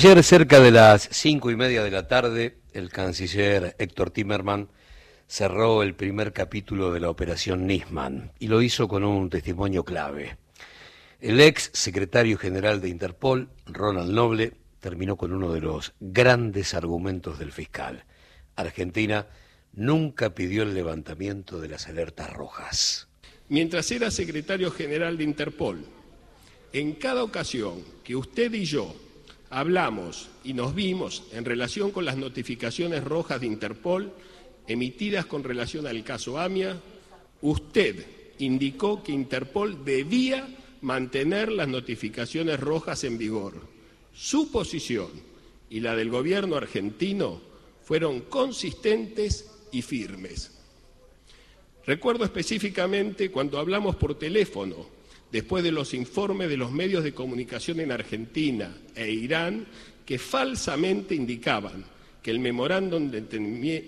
Ayer, cerca de las cinco y media de la tarde, el canciller Héctor Timerman cerró el primer capítulo de la operación Nisman y lo hizo con un testimonio clave. El ex secretario general de Interpol, Ronald Noble, terminó con uno de los grandes argumentos del fiscal. Argentina nunca pidió el levantamiento de las alertas rojas. Mientras era secretario general de Interpol, en cada ocasión que usted y yo hablamos y nos vimos en relación con las notificaciones rojas de Interpol emitidas con relación al caso AMIA, usted indicó que Interpol debía mantener las notificaciones rojas en vigor. Su posición y la del gobierno argentino fueron consistentes y firmes. Recuerdo específicamente cuando hablamos por teléfono después de los informes de los medios de comunicación en Argentina e Irán que falsamente indicaban que el memorándum de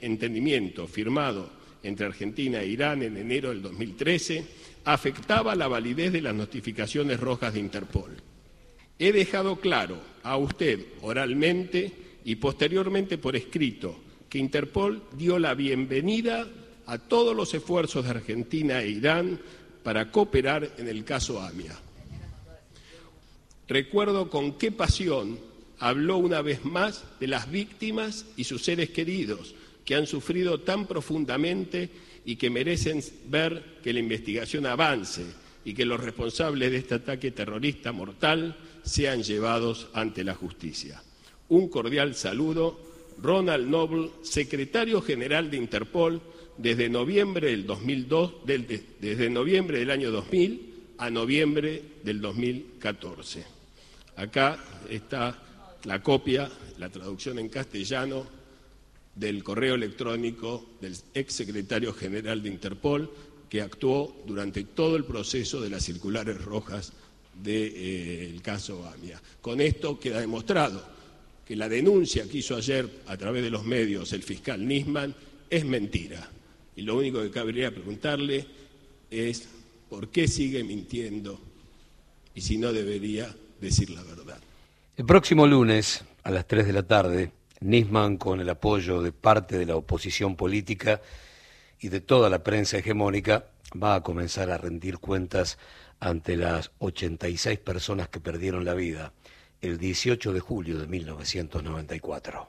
entendimiento firmado entre Argentina e Irán en enero del 2013 afectaba la validez de las notificaciones rojas de Interpol. He dejado claro a usted oralmente y posteriormente por escrito que Interpol dio la bienvenida a todos los esfuerzos de Argentina e Irán para cooperar en el caso AMIA. Recuerdo con qué pasión habló una vez más de las víctimas y sus seres queridos que han sufrido tan profundamente y que merecen ver que la investigación avance y que los responsables de este ataque terrorista mortal sean llevados ante la justicia. Un cordial saludo, Ronald Noble, secretario general de Interpol, desde noviembre del 2002, desde noviembre del año 2000 a noviembre del 2014. Acá está la copia, la traducción en castellano del correo electrónico del ex secretario general de Interpol que actuó durante todo el proceso de las circulares rojas del eh, caso AMIA. Con esto queda demostrado que la denuncia que hizo ayer a través de los medios el fiscal Nisman es mentira y lo único que cabría preguntarle es por qué sigue mintiendo y si no debería decir la verdad. El próximo lunes, a las 3 de la tarde, Nisman, con el apoyo de parte de la oposición política y de toda la prensa hegemónica, va a comenzar a rendir cuentas ante las 86 personas que perdieron la vida el 18 de julio de 1994.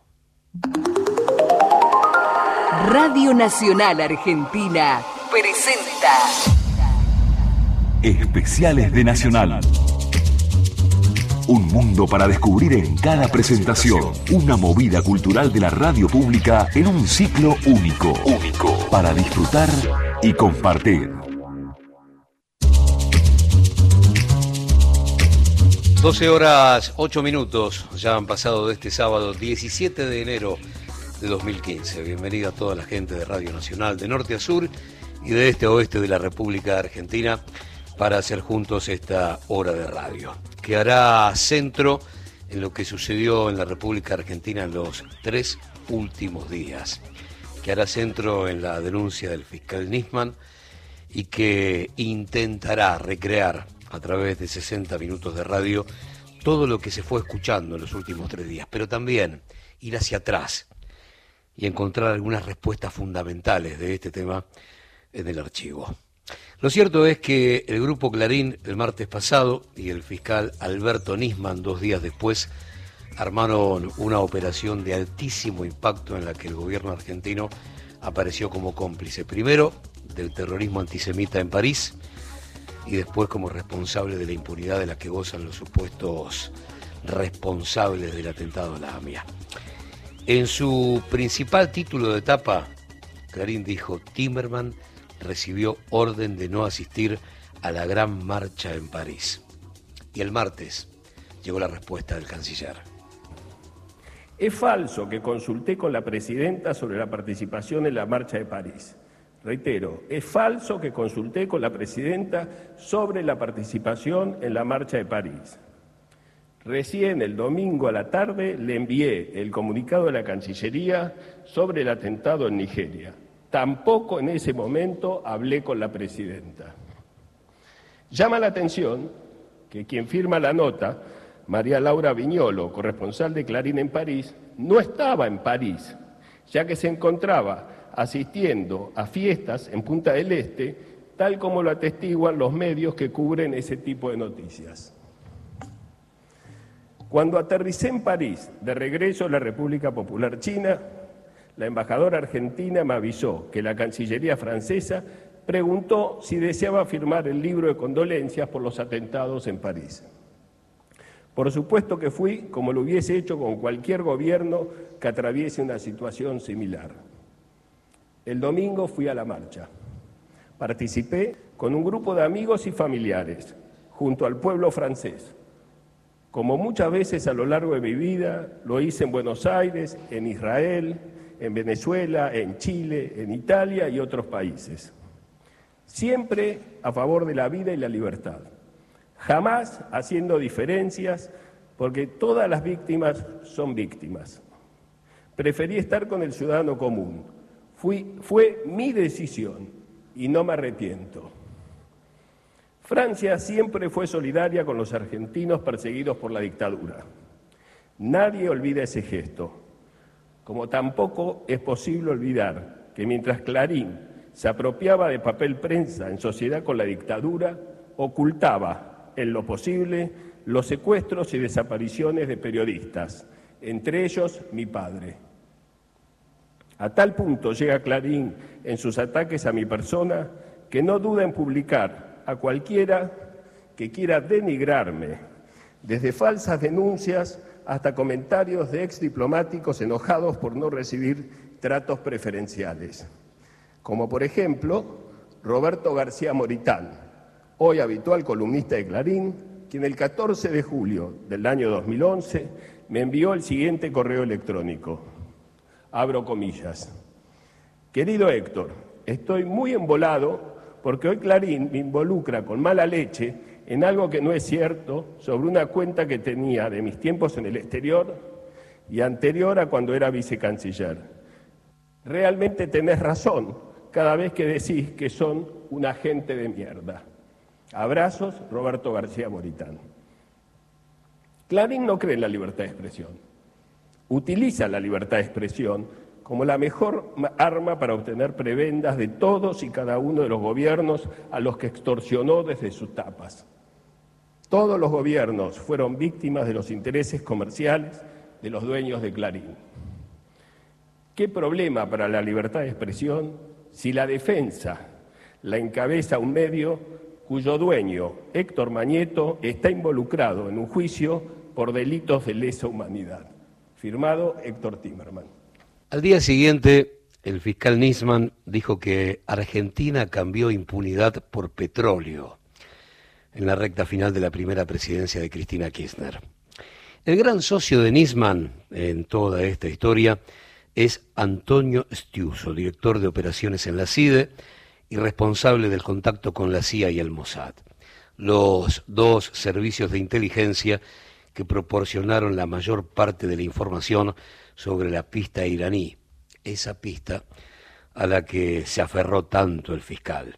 Radio Nacional Argentina presenta Especiales de Nacional. Un mundo para descubrir en cada presentación. Una movida cultural de la radio pública en un ciclo único. Único. Para disfrutar y compartir. 12 horas 8 minutos ya han pasado de este sábado 17 de enero de 2015. Bienvenida a toda la gente de Radio Nacional de norte a sur y de este a oeste de la República Argentina para hacer juntos esta hora de radio, que hará centro en lo que sucedió en la República Argentina en los tres últimos días, que hará centro en la denuncia del fiscal Nisman y que intentará recrear a través de 60 minutos de radio todo lo que se fue escuchando en los últimos tres días, pero también ir hacia atrás y encontrar algunas respuestas fundamentales de este tema en el archivo. Lo cierto es que el grupo Clarín el martes pasado y el fiscal Alberto Nisman dos días después armaron una operación de altísimo impacto en la que el gobierno argentino apareció como cómplice, primero del terrorismo antisemita en París y después como responsable de la impunidad de la que gozan los supuestos responsables del atentado a la AMIA. En su principal título de etapa, Clarín dijo, Timerman recibió orden de no asistir a la gran marcha en París. Y el martes llegó la respuesta del canciller. Es falso que consulté con la presidenta sobre la participación en la marcha de París. Reitero, es falso que consulté con la presidenta sobre la participación en la marcha de París. Recién el domingo a la tarde le envié el comunicado de la Cancillería sobre el atentado en Nigeria. Tampoco en ese momento hablé con la presidenta. Llama la atención que quien firma la nota María Laura Viñolo, corresponsal de Clarín en París, no estaba en París, ya que se encontraba asistiendo a fiestas en Punta del Este, tal como lo atestiguan los medios que cubren ese tipo de noticias. Cuando aterricé en París, de regreso a la República Popular China, la embajadora argentina me avisó que la Cancillería francesa preguntó si deseaba firmar el libro de condolencias por los atentados en París. Por supuesto que fui como lo hubiese hecho con cualquier gobierno que atraviese una situación similar. El domingo fui a la marcha. Participé con un grupo de amigos y familiares, junto al pueblo francés. Como muchas veces a lo largo de mi vida, lo hice en Buenos Aires, en Israel, en Venezuela, en Chile, en Italia y otros países. Siempre a favor de la vida y la libertad. Jamás haciendo diferencias porque todas las víctimas son víctimas. Preferí estar con el ciudadano común. fue mi decisión y no me arrepiento. Francia siempre fue solidaria con los argentinos perseguidos por la dictadura. Nadie olvida ese gesto como tampoco es posible olvidar que mientras Clarín se apropiaba de papel prensa en sociedad con la dictadura, ocultaba en lo posible los secuestros y desapariciones de periodistas, entre ellos mi padre. A tal punto llega Clarín en sus ataques a mi persona que no duda en publicar a cualquiera que quiera denigrarme, desde falsas denuncias hasta comentarios de ex diplomáticos enojados por no recibir tratos preferenciales, como por ejemplo Roberto García Moritán, hoy habitual columnista de Clarín, quien el 14 de julio del año 2011 me envió el siguiente correo electrónico. Abro comillas. Querido Héctor, estoy muy embolado porque hoy Clarín me involucra con mala leche en algo que no es cierto sobre una cuenta que tenía de mis tiempos en el exterior y anterior a cuando era vicecanciller. Realmente tenés razón cada vez que decís que son un agente de mierda. Abrazos, Roberto García Moritán. Clarín no cree en la libertad de expresión. Utiliza la libertad de expresión como la mejor arma para obtener prebendas de todos y cada uno de los gobiernos a los que extorsionó desde sus tapas. Todos los gobiernos fueron víctimas de los intereses comerciales de los dueños de Clarín. ¿Qué problema para la libertad de expresión si la defensa la encabeza un medio cuyo dueño, Héctor Mañeto, está involucrado en un juicio por delitos de lesa humanidad? Firmado Héctor Timerman. Al día siguiente, el fiscal Nisman dijo que Argentina cambió impunidad por petróleo en la recta final de la primera presidencia de Cristina Kirchner. El gran socio de Nisman en toda esta historia es Antonio Stiuso, director de operaciones en la CIDE y responsable del contacto con la CIA y el Mossad, los dos servicios de inteligencia que proporcionaron la mayor parte de la información sobre la pista iraní, esa pista a la que se aferró tanto el fiscal.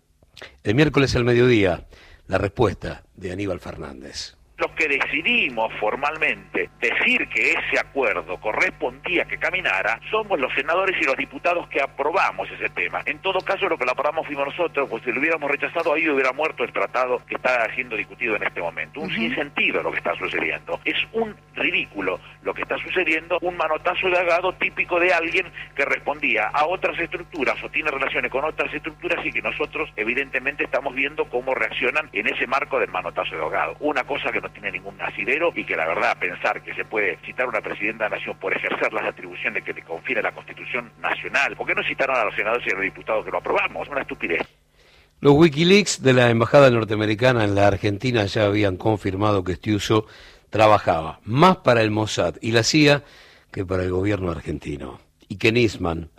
El miércoles al mediodía, la respuesta de Aníbal Fernández los que decidimos formalmente decir que ese acuerdo correspondía que caminara, somos los senadores y los diputados que aprobamos ese tema. En todo caso, lo que lo aprobamos fuimos nosotros, pues si lo hubiéramos rechazado, ahí hubiera muerto el tratado que está siendo discutido en este momento. Un sinsentido lo que está sucediendo. Es un ridículo lo que está sucediendo, un manotazo de agado típico de alguien que respondía a otras estructuras o tiene relaciones con otras estructuras y que nosotros evidentemente estamos viendo cómo reaccionan en ese marco del manotazo de ahogado. Una cosa que no tiene ningún asidero y que la verdad pensar que se puede citar a una presidenta de la nación por ejercer las atribuciones que le confiere la Constitución Nacional, ¿por qué no citaron a los senadores y a los diputados que lo aprobamos? Una estupidez. Los Wikileaks de la Embajada norteamericana en la Argentina ya habían confirmado que Stiuso trabajaba más para el Mossad y la CIA que para el gobierno argentino. Y que Nisman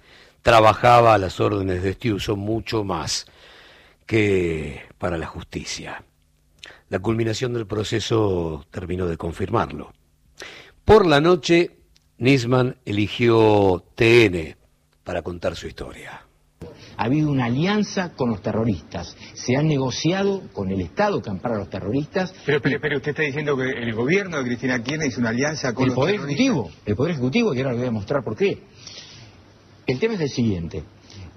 trabajaba a las órdenes de Stiuso mucho más que para la justicia. La culminación del proceso terminó de confirmarlo. Por la noche, Nisman eligió TN para contar su historia. Ha habido una alianza con los terroristas. Se ha negociado con el Estado que ampara a los terroristas. Pero, pero, usted está diciendo que el gobierno de Cristina Kirchner hizo una alianza con el los Poder terroristas. Ejecutivo. El Poder Ejecutivo, y ahora le voy a mostrar por qué. El tema es el siguiente.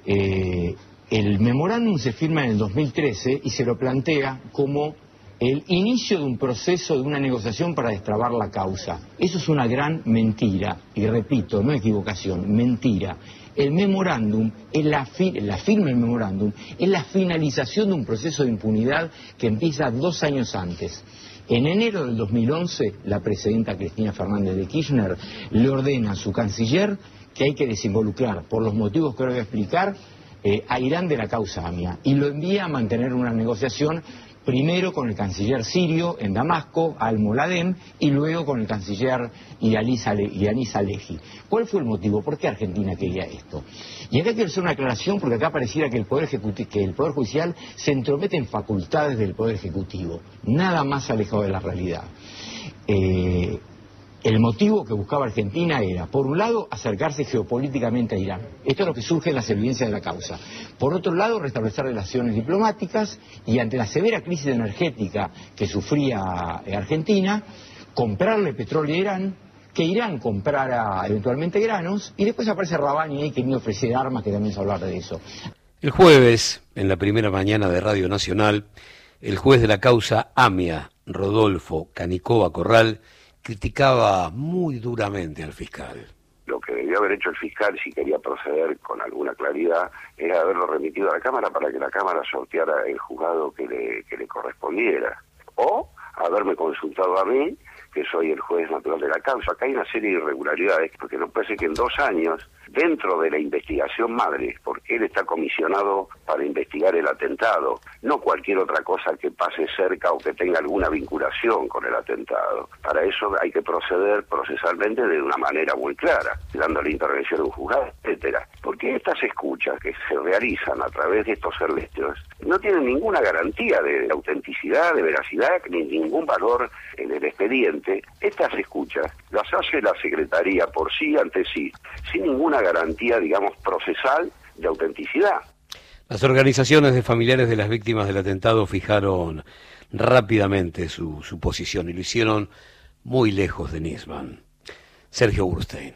Eh, el memorándum se firma en el 2013 y se lo plantea como el inicio de un proceso de una negociación para destrabar la causa. Eso es una gran mentira, y repito, no equivocación, mentira. El memorándum, es la, firma del memorándum, es la finalización de un proceso de impunidad que empieza dos años antes. En enero del 2011, la presidenta Cristina Fernández de Kirchner le ordena a su canciller que hay que desinvolucrar, por los motivos que voy a explicar, eh, a Irán de la causa AMIA y lo envía a mantener una negociación primero con el canciller sirio en Damasco, al-Moladem, y luego con el canciller Yanis Aleji. ¿Cuál fue el motivo? ¿Por qué Argentina quería esto? Y acá quiero hacer una aclaración porque acá pareciera que el Poder, que el poder Judicial se entromete en facultades del Poder Ejecutivo, nada más alejado de la realidad. Eh, el motivo que buscaba Argentina era, por un lado, acercarse geopolíticamente a Irán. Esto es lo que surge en las evidencias de la causa. Por otro lado, restablecer relaciones diplomáticas y ante la severa crisis energética que sufría eh, Argentina, comprarle petróleo a Irán, que Irán comprara eventualmente granos y después aparece Rabani ahí que me ofrecer armas, que también se hablar de eso. El jueves, en la primera mañana de Radio Nacional, el juez de la causa AMIA, Rodolfo Canicova Corral, criticaba muy duramente al fiscal. Lo que debió haber hecho el fiscal, si quería proceder con alguna claridad, era haberlo remitido a la Cámara para que la Cámara sorteara el juzgado que le, correspondiera. O haberme consultado a mí, que soy el juez natural de la causa. Acá hay una serie de irregularidades, porque no puede ser que en dos años dentro de la investigación madre, porque él está comisionado para investigar el atentado, no cualquier otra cosa que pase cerca o que tenga alguna vinculación con el atentado. Para eso hay que proceder procesalmente de una manera muy clara, dando la intervención de un juzgado, etcétera. Porque estas escuchas que se realizan a través de estos servicios no tienen ninguna garantía de autenticidad, de veracidad, ni ningún valor en el expediente. Estas escuchas las hace la Secretaría por sí ante sí, sin ninguna garantía, digamos, procesal de autenticidad. Las organizaciones de familiares de las víctimas del atentado fijaron rápidamente su, su posición y lo hicieron muy lejos de Nisman. Sergio Burstein.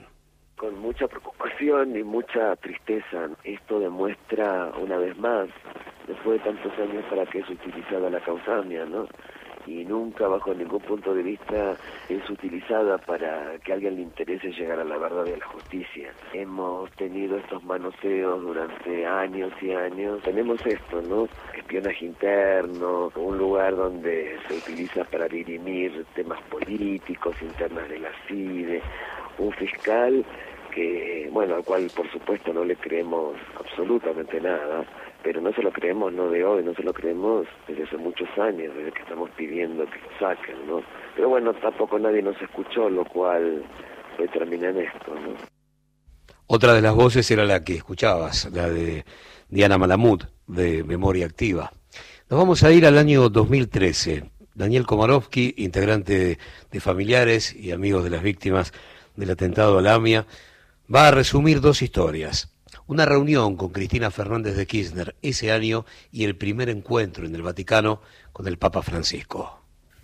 Con mucha preocupación y mucha tristeza, esto demuestra una vez más, después de tantos años para que es utilizada la causamia, ¿no? Y nunca bajo ningún punto de vista es utilizada para que a alguien le interese llegar a la verdad y a la justicia. Hemos tenido estos manoseos durante años y años. Tenemos esto, ¿no? Espionaje interno, un lugar donde se utiliza para dirimir temas políticos, internas de la CIDE, un fiscal que, bueno, al cual por supuesto no le creemos absolutamente nada, pero no se lo creemos no de hoy, no se lo creemos desde hace muchos años, desde que estamos pidiendo que lo saquen, ¿no? Pero bueno, tampoco nadie nos escuchó, lo cual termina en esto, ¿no? Otra de las voces era la que escuchabas, la de Diana Malamud, de Memoria Activa. Nos vamos a ir al año 2013. Daniel Komarovsky, integrante de familiares y amigos de las víctimas del atentado a la AMIA, va a resumir dos historias una reunión con Cristina Fernández de Kirchner ese año y el primer encuentro en el Vaticano con el Papa Francisco.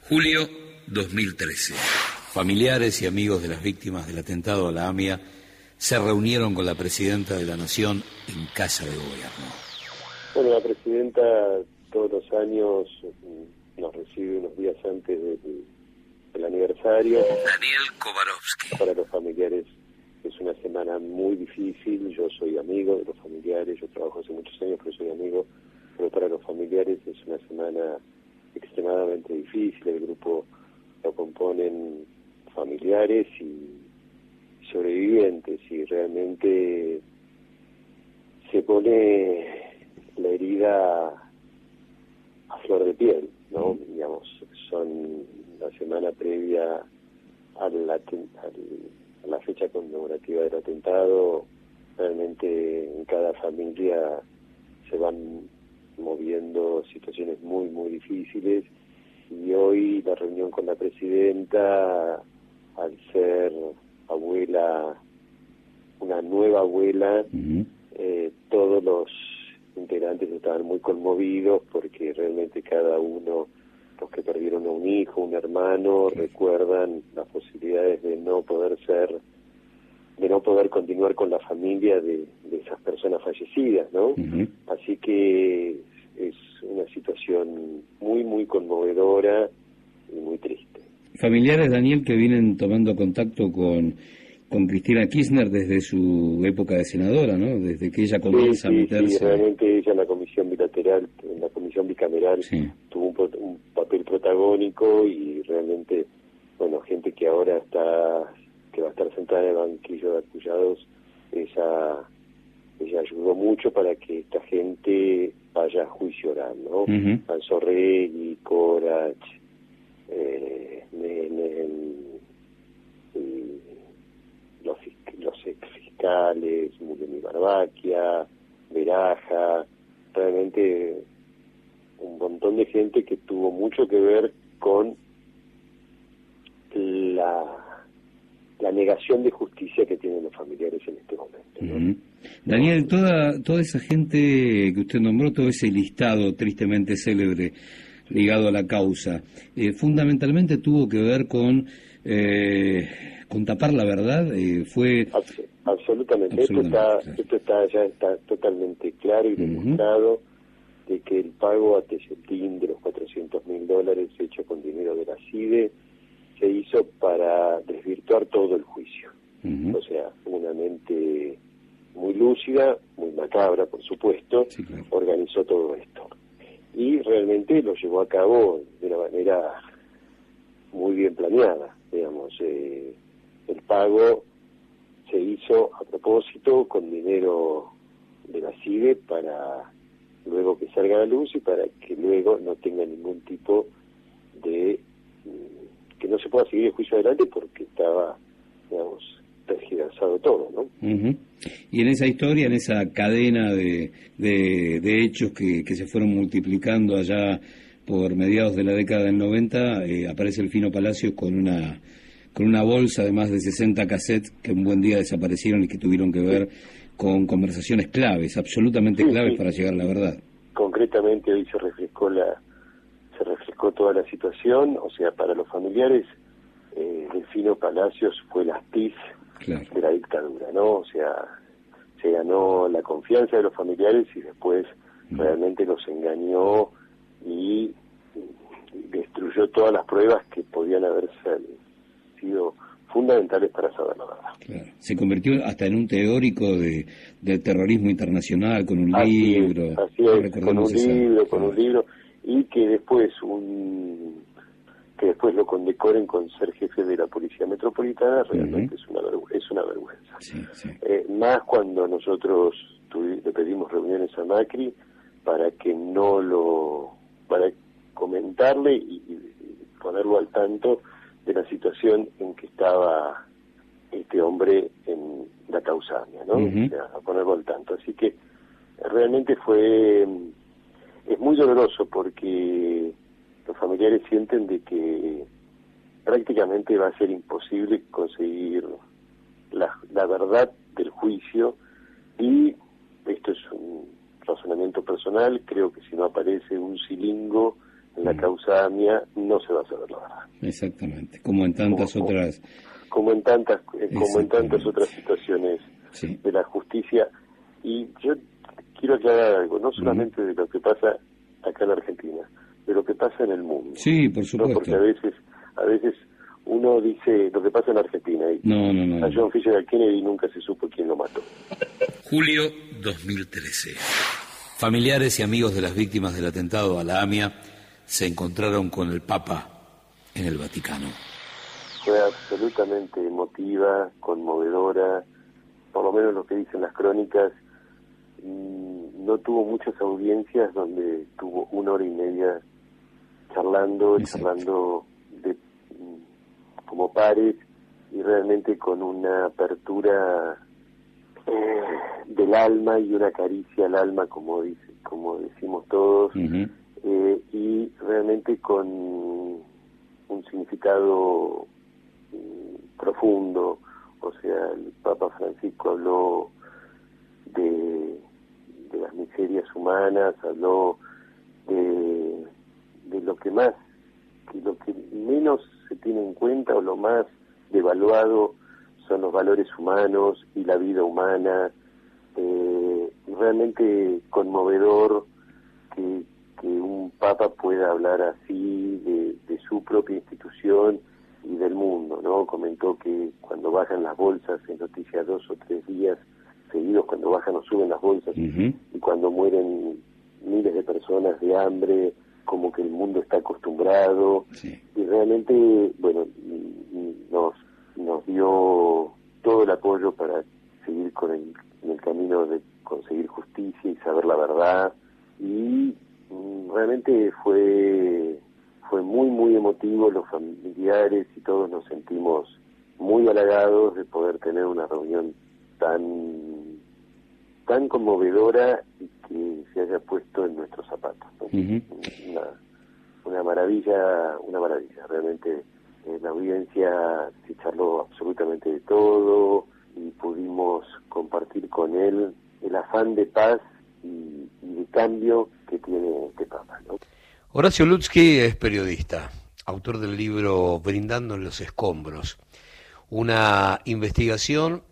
Julio 2013. Familiares y amigos de las víctimas del atentado a la AMIA se reunieron con la presidenta de la Nación en Casa de Gobierno. Bueno, la presidenta todos los años mm, nos recibe unos días antes del, aniversario. Daniel Kovarovsky. Para los familiares es una semana muy difícil, yo soy amigo de los familiares, yo trabajo hace muchos años, pero soy amigo, pero para los familiares es una semana extremadamente difícil, el grupo lo componen familiares y sobrevivientes. Y realmente se pone la herida a flor de piel, ¿no? Digamos, son la semana previa al, al la fecha conmemorativa del atentado, realmente en cada familia se van moviendo situaciones muy, muy difíciles. Y hoy la reunión con la presidenta, al ser abuela, una nueva abuela, eh, todos los integrantes estaban muy conmovidos porque realmente cada uno, los que perdieron a un hijo, un hermano, recuerdan las posibilidades de no poder ser, de no poder continuar con la familia de, de esas personas fallecidas, ¿no? Así que es una situación muy, muy conmovedora y muy triste. Familiares, Daniel, que vienen tomando contacto con con Cristina Kirchner desde su época de senadora, ¿no? Desde que ella comienza sí, a meterse. Sí, realmente ella en la comisión bilateral, en la comisión bicameral, papel protagónico y realmente, bueno, gente que ahora está, que va a estar sentada en el banquillo de acusados, ella, ella ayudó mucho para que esta gente vaya a juicio oral, ¿no? Uh -huh. Corach, eh, Menem, los, los ex fiscales, Muleni Barbaquia, Veraja, realmente un montón de gente que tuvo mucho que ver con la, la negación de justicia que tienen los familiares en este momento. Daniel, toda, toda esa gente que usted nombró, todo ese listado tristemente célebre ligado a la causa, eh, fundamentalmente tuvo que ver con eh, con tapar la verdad eh, fue absolutamente, esto está esto está ya está totalmente claro y demostrado de que el pago a Tesetín de los 400 mil dólares hecho con dinero de la CIDE se hizo para desvirtuar todo el juicio. O sea una mente muy lúcida muy macabra por supuesto organizó todo esto. Y realmente lo llevó a cabo de una manera muy bien planeada digamos eh, el pago se hizo a propósito con dinero de la CIDE para luego que salga la luz y para que luego no tenga ningún tipo de mm, que no se pueda seguir el juicio adelante porque estaba digamos tergiversado todo ¿no? y en esa historia en esa cadena de, de, hechos que, que se fueron multiplicando allá por mediados de la década del 90 eh, aparece el Fino Palacio con una con una bolsa de más de 60 cassettes que un buen día desaparecieron y que tuvieron que ver con conversaciones claves, absolutamente claves para llegar a la verdad. Concretamente hoy se refrescó la se refrescó toda la situación, o sea, para los familiares eh, Delfino Palacios fue la actriz de la dictadura, ¿no? O sea, se ganó la confianza de los familiares y después mm. realmente los engañó y destruyó todas las pruebas que podían haberse sido fundamentales para saber la verdad. Se convirtió hasta en un teórico de, del terrorismo internacional con un libro. así es, con un libro, con un libro, y que después un que después lo condecoren con ser jefe de la Policía Metropolitana, realmente es, una es una vergüenza. Eh, más cuando nosotros le pedimos reuniones a Macri para que no lo, para comentarle y ponerlo al tanto de la situación en que estaba este hombre en la causamia, ¿no? a ponerlo al tanto. Así que realmente fue, es muy doloroso porque los familiares sienten de que prácticamente va a ser imposible conseguir la, la verdad del juicio y esto es un razonamiento personal, creo que si no aparece un silingo en la causa mía no se va a saber la verdad. Exactamente, como en tantas otras como en tantas eh, como en tantas otras situaciones de la justicia y yo quiero aclarar algo, no solamente de lo que pasa acá en Argentina, de lo que pasa en el mundo. Sí, por supuesto. Porque a veces a veces uno dice lo que pasa en Argentina y no, no, no, a John Fisher Kennedy nunca se supo quién lo mató. Julio 2013. Familiares y amigos de las víctimas del atentado a la AMIA se encontraron con el Papa en el Vaticano. Fue absolutamente emotiva, conmovedora, por lo menos lo que dicen las crónicas, mm, no tuvo muchas audiencias donde tuvo una hora y media charlando, charlando de, mm, como pares y realmente con una apertura eh, del alma y una caricia al alma, como dice, como decimos todos, eh, y realmente con un significado mm, profundo, o sea, el Papa Francisco habló de, de las miserias humanas, habló de, de lo que más, que lo que menos se tiene en cuenta o lo más devaluado son los valores humanos y la vida humana. Eh, realmente conmovedor que, que un papa pueda hablar así de, de su propia institución y del mundo, ¿no? Comentó que cuando bajan las bolsas, en noticias dos o tres días seguidos, cuando bajan o suben las bolsas, y cuando mueren miles de personas de hambre, como que el mundo está acostumbrado, y realmente, bueno, nos, nos dio todo el apoyo para seguir con el, en el camino de conseguir justicia y saber la verdad, y realmente fue fue muy, muy emotivo, los familiares y todos nos sentimos muy halagados de poder tener una reunión tan tan conmovedora y que se haya puesto en nuestros zapatos. una, una maravilla, una maravilla. Realmente en la audiencia se charló absolutamente de todo y pudimos compartir con él el afán de paz y, y de cambio que tiene este Papa. ¿no? Horacio Lutzky es periodista, autor del libro Brindando en los escombros, una investigación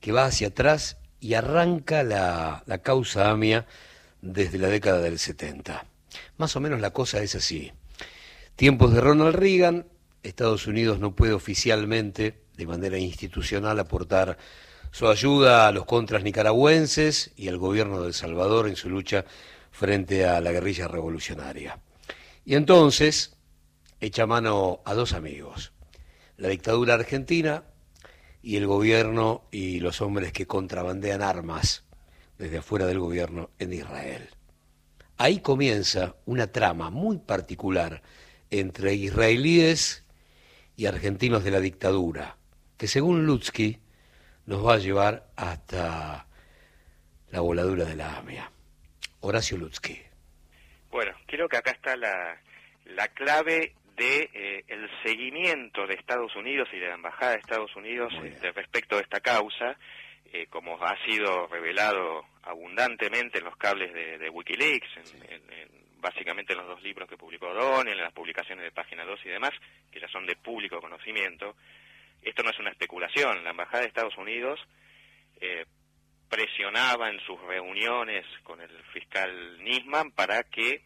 que va hacia atrás y arranca la, la causa AMIA desde la década del 70. Más o menos la cosa es así. Tiempos de Ronald Reagan, Estados Unidos no puede oficialmente, de manera institucional, aportar su ayuda a los contras nicaragüenses y al gobierno de El Salvador en su lucha frente a la guerrilla revolucionaria. Y entonces echa mano a dos amigos, la dictadura argentina y el gobierno y los hombres que contrabandean armas desde afuera del gobierno en Israel. Ahí comienza una trama muy particular entre israelíes y argentinos de la dictadura, que según Lutsky nos va a llevar hasta la voladura de la AMIA. Horacio Lutsky. Bueno, creo que acá está la, la clave de eh, el seguimiento de Estados Unidos y de la Embajada de Estados Unidos este, respecto de esta causa, eh, como ha sido revelado abundantemente en los cables de, Wikileaks, básicamente en los dos libros que publicó Don, en las publicaciones de Página 2 y demás, que ya son de público conocimiento. Esto no es una especulación, la Embajada de Estados Unidos eh, presionaba en sus reuniones con el fiscal Nisman para que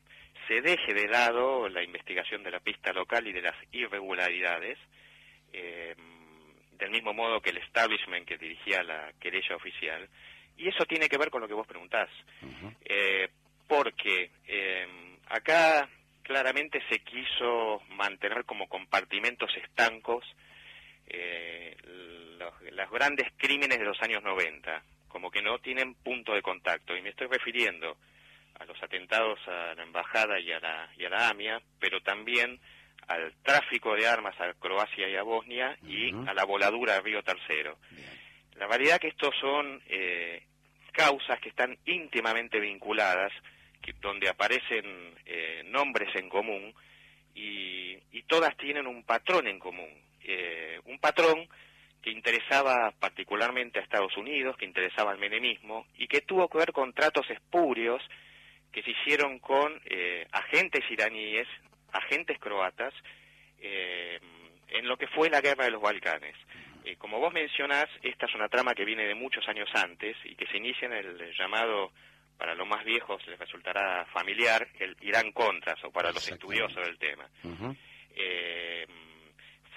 se deje de lado la investigación de la pista local y de las irregularidades, eh, del mismo modo que el establishment que dirigía la querella oficial, y eso tiene que ver con lo que vos preguntás, eh, porque eh, acá claramente se quiso mantener como compartimentos estancos los, los grandes crímenes de los años 90, como que no tienen punto de contacto. Y me estoy refiriendo a los atentados a la embajada y a la, y a la AMIA, pero también al tráfico de armas a Croacia y a Bosnia y a la voladura de Río Tercero. La realidad que estos son eh, causas que están íntimamente vinculadas, que, donde aparecen eh, nombres en común y, y, todas tienen un patrón en común. Eh, un patrón que interesaba particularmente a Estados Unidos, que interesaba al menemismo y que tuvo que ver con tratos espurios que se hicieron con eh, agentes iraníes, agentes croatas, eh, en lo que fue la guerra de los Balcanes. Eh, como vos mencionás, esta es una trama que viene de muchos años antes y que se inicia en el llamado, para los más viejos les resultará familiar, el Irán Contras, o para los estudiosos del tema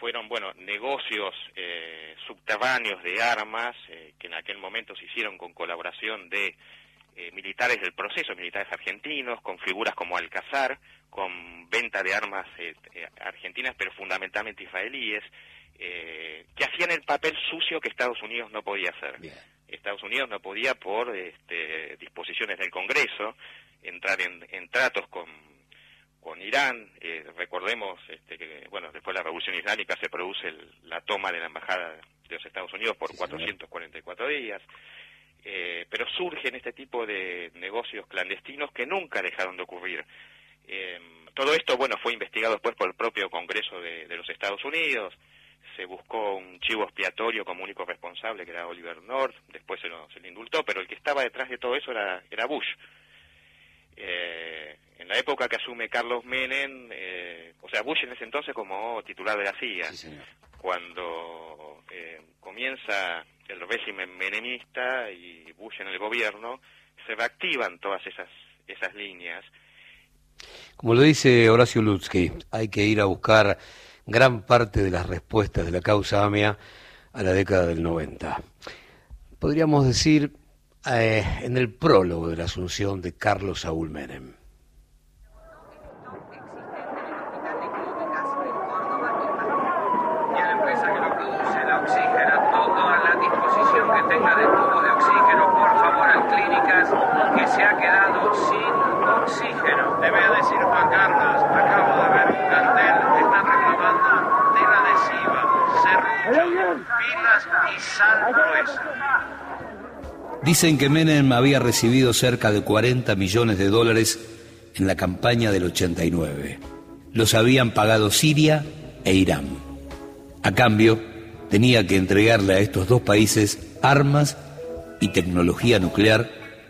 fueron bueno negocios eh, subterráneos de armas eh, que en aquel momento se hicieron con colaboración de eh, militares del proceso, militares argentinos, con figuras como Alcazar, con venta de armas argentinas, pero fundamentalmente israelíes, que hacían el papel sucio que Estados Unidos no podía hacer. Estados Unidos no podía, por este, disposiciones del Congreso, entrar en tratos con con Irán. Eh, recordemos este, que, bueno, después de la Revolución Islámica se produce la toma de la Embajada de los Estados Unidos por 444 días. Eh, pero surgen este tipo de negocios clandestinos que nunca dejaron de ocurrir. Eh, todo esto, bueno, fue investigado después por el propio Congreso de, los Estados Unidos. se buscó un chivo expiatorio como único responsable, que era Oliver North, después se, lo, se le indultó, pero el que estaba detrás de todo eso era, era Bush. Eh, en la época que asume Carlos Menem, eh, o sea, Bush en ese entonces como titular de la CIA, cuando eh, comienza el régimen menemista y Bush en el gobierno, se reactivan todas esas, esas líneas. Como lo dice Horacio Lutzky, hay que ir a buscar gran parte de las respuestas de la causa AMIA a la década del 90. Podríamos decir eh, en el prólogo de la asunción de Carlos Saúl Menem. tenga de tubo de oxígeno, por favor, a clínicas que se ha quedado sin oxígeno. Te voy a decir, Juan Carlos, acabo de ver un cartel, están reclamando tela adhesiva, serrucho, pilas y sal gruesa. Dicen que Menem había recibido cerca de 40 millones de dólares en la campaña del 89. Los habían pagado Siria e Irán. A cambio, tenía que entregarle a estos dos países armas y tecnología nuclear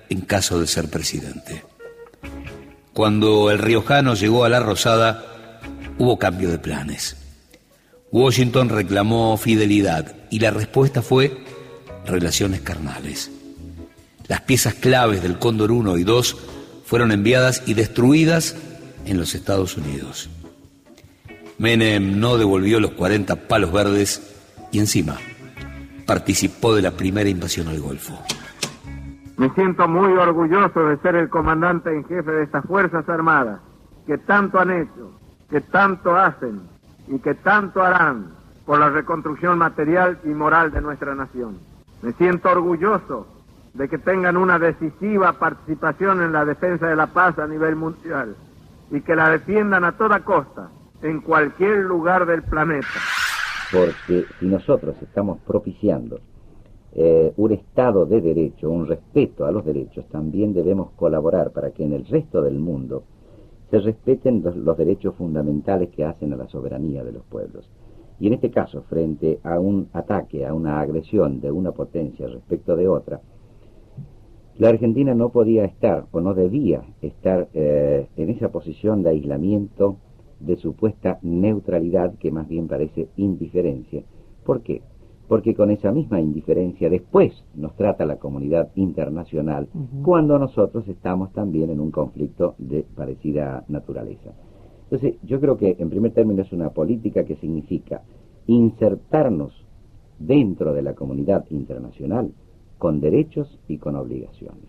en caso de ser presidente. Cuando el riojano llegó a la Rosada, hubo cambio de planes. Washington reclamó fidelidad y la respuesta fue relaciones carnales. Las piezas claves del Cóndor 1 y 2 fueron enviadas y destruidas en los Estados Unidos. Menem no devolvió los 40 palos verdes y encima participó de la primera invasión al Golfo. Me siento muy orgulloso de ser el comandante en jefe de estas Fuerzas Armadas, que tanto han hecho, que tanto hacen y que tanto harán por la reconstrucción material y moral de nuestra nación. Me siento orgulloso de que tengan una decisiva participación en la defensa de la paz a nivel mundial y que la defiendan a toda costa en cualquier lugar del planeta porque si nosotros estamos propiciando eh, un Estado de derecho, un respeto a los derechos, también debemos colaborar para que en el resto del mundo se respeten los, derechos fundamentales que hacen a la soberanía de los pueblos. Y en este caso, frente a un ataque, a una agresión de una potencia respecto de otra, la Argentina no podía estar o no debía estar eh, en esa posición de aislamiento de supuesta neutralidad que más bien parece indiferencia. ¿Por qué? Porque con esa misma indiferencia después nos trata la comunidad internacional cuando nosotros estamos también en un conflicto de parecida naturaleza. Entonces, yo creo que en primer término es una política que significa insertarnos dentro de la comunidad internacional con derechos y con obligaciones.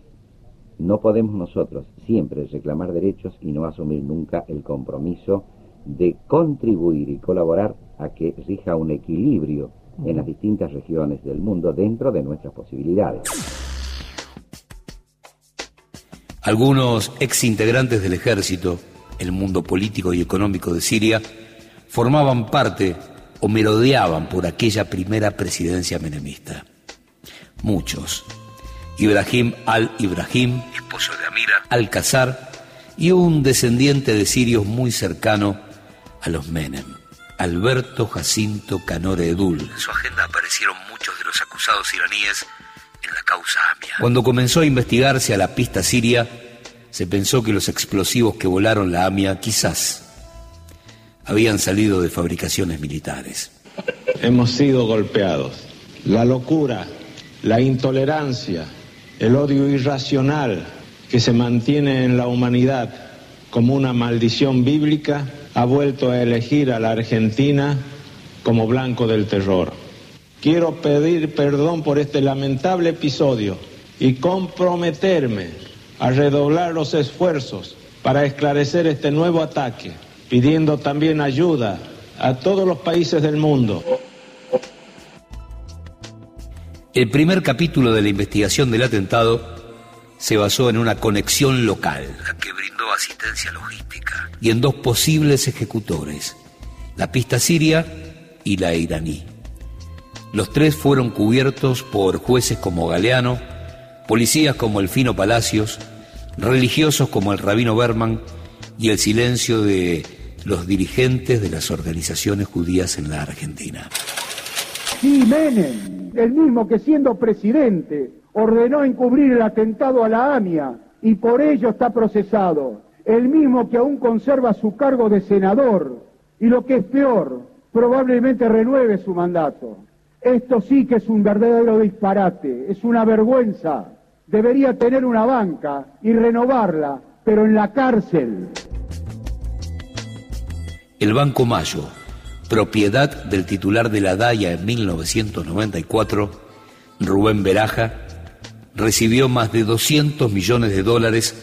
No podemos nosotros siempre reclamar derechos y no asumir nunca el compromiso de contribuir y colaborar a que rija un equilibrio en las distintas regiones del mundo dentro de nuestras posibilidades. Algunos ex integrantes del ejército, el mundo político y económico de Siria, formaban parte o merodeaban por aquella primera presidencia menemista. Muchos. Ibrahim al-Ibrahim, esposo de Amira, al-Qasar, y un descendiente de sirios muy cercano a los Menem. Alberto Jacinto Canore Edul. En su agenda aparecieron muchos de los acusados iraníes en la causa AMIA. Cuando comenzó a investigarse a la pista siria, se pensó que los explosivos que volaron la AMIA quizás habían salido de fabricaciones militares. Hemos sido golpeados. La locura, la intolerancia, el odio irracional que se mantiene en la humanidad como una maldición bíblica ha vuelto a elegir a la Argentina como blanco del terror. Quiero pedir perdón por este lamentable episodio y comprometerme a redoblar los esfuerzos para esclarecer este nuevo ataque, pidiendo también ayuda a todos los países del mundo. El primer capítulo de la investigación del atentado se basó en una conexión local, la que brindó asistencia logística, y en dos posibles ejecutores, la pista siria y la iraní. Los tres fueron cubiertos por jueces como Galeano, policías como el Fino Palacios, religiosos como el Rabino Berman y el silencio de los dirigentes de las organizaciones judías en la Argentina. Sí, Menem, el mismo que siendo presidente ordenó encubrir el atentado a la AMIA y por ello está procesado. El mismo que aún conserva su cargo de senador y lo que es peor, probablemente renueve su mandato. Esto sí que es un verdadero disparate, es una vergüenza. Debería tener una banca y renovarla, pero en la cárcel. El Banco Mayo, propiedad del titular de la DAIA en 1994, Rubén Beraja, recibió más de 200 millones de dólares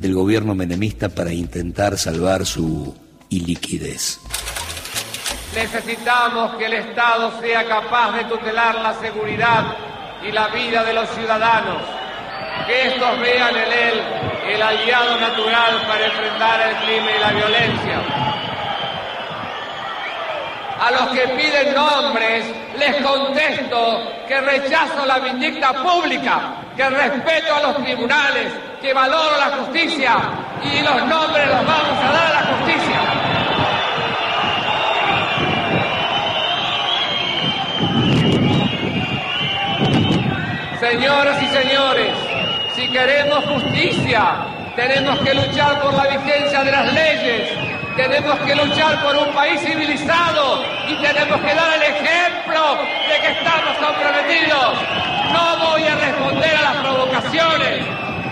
del gobierno menemista para intentar salvar su iliquidez. Necesitamos que el Estado sea capaz de tutelar la seguridad y la vida de los ciudadanos, que estos vean en él el aliado natural para enfrentar el crimen y la violencia. A los que piden nombres les contesto que rechazo la vindicta pública, que respeto a los tribunales, que valoro la justicia y los nombres los vamos a dar a la justicia. Señoras y señores, si queremos justicia, tenemos que luchar por la vigencia de las leyes, tenemos que luchar por un país civilizado y tenemos que dar el ejemplo de que estamos comprometidos. No voy a responder a las provocaciones.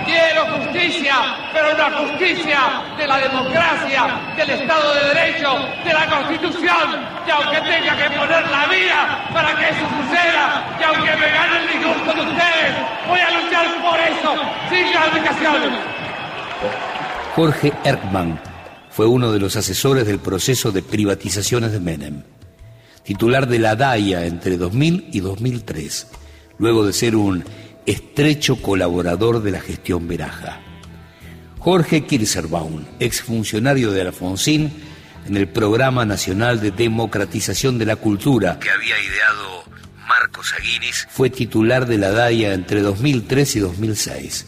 Quiero justicia, pero una justicia de la democracia, del Estado de Derecho, de la Constitución. Y aunque tenga que poner la vida para que eso suceda, y aunque me gane el disgusto de ustedes, voy a luchar por eso, sin claudicaciones. Jorge Erkman fue uno de los asesores del proceso de privatizaciones de Menem, titular de la DAIA entre 2000 y 2003, luego de ser un estrecho colaborador de la gestión Veraja. Jorge Kirserbaum, exfuncionario de Alfonsín en el Programa Nacional de Democratización de la Cultura que había ideado Marcos Aguinis, fue titular de la DAIA entre 2003 y 2006.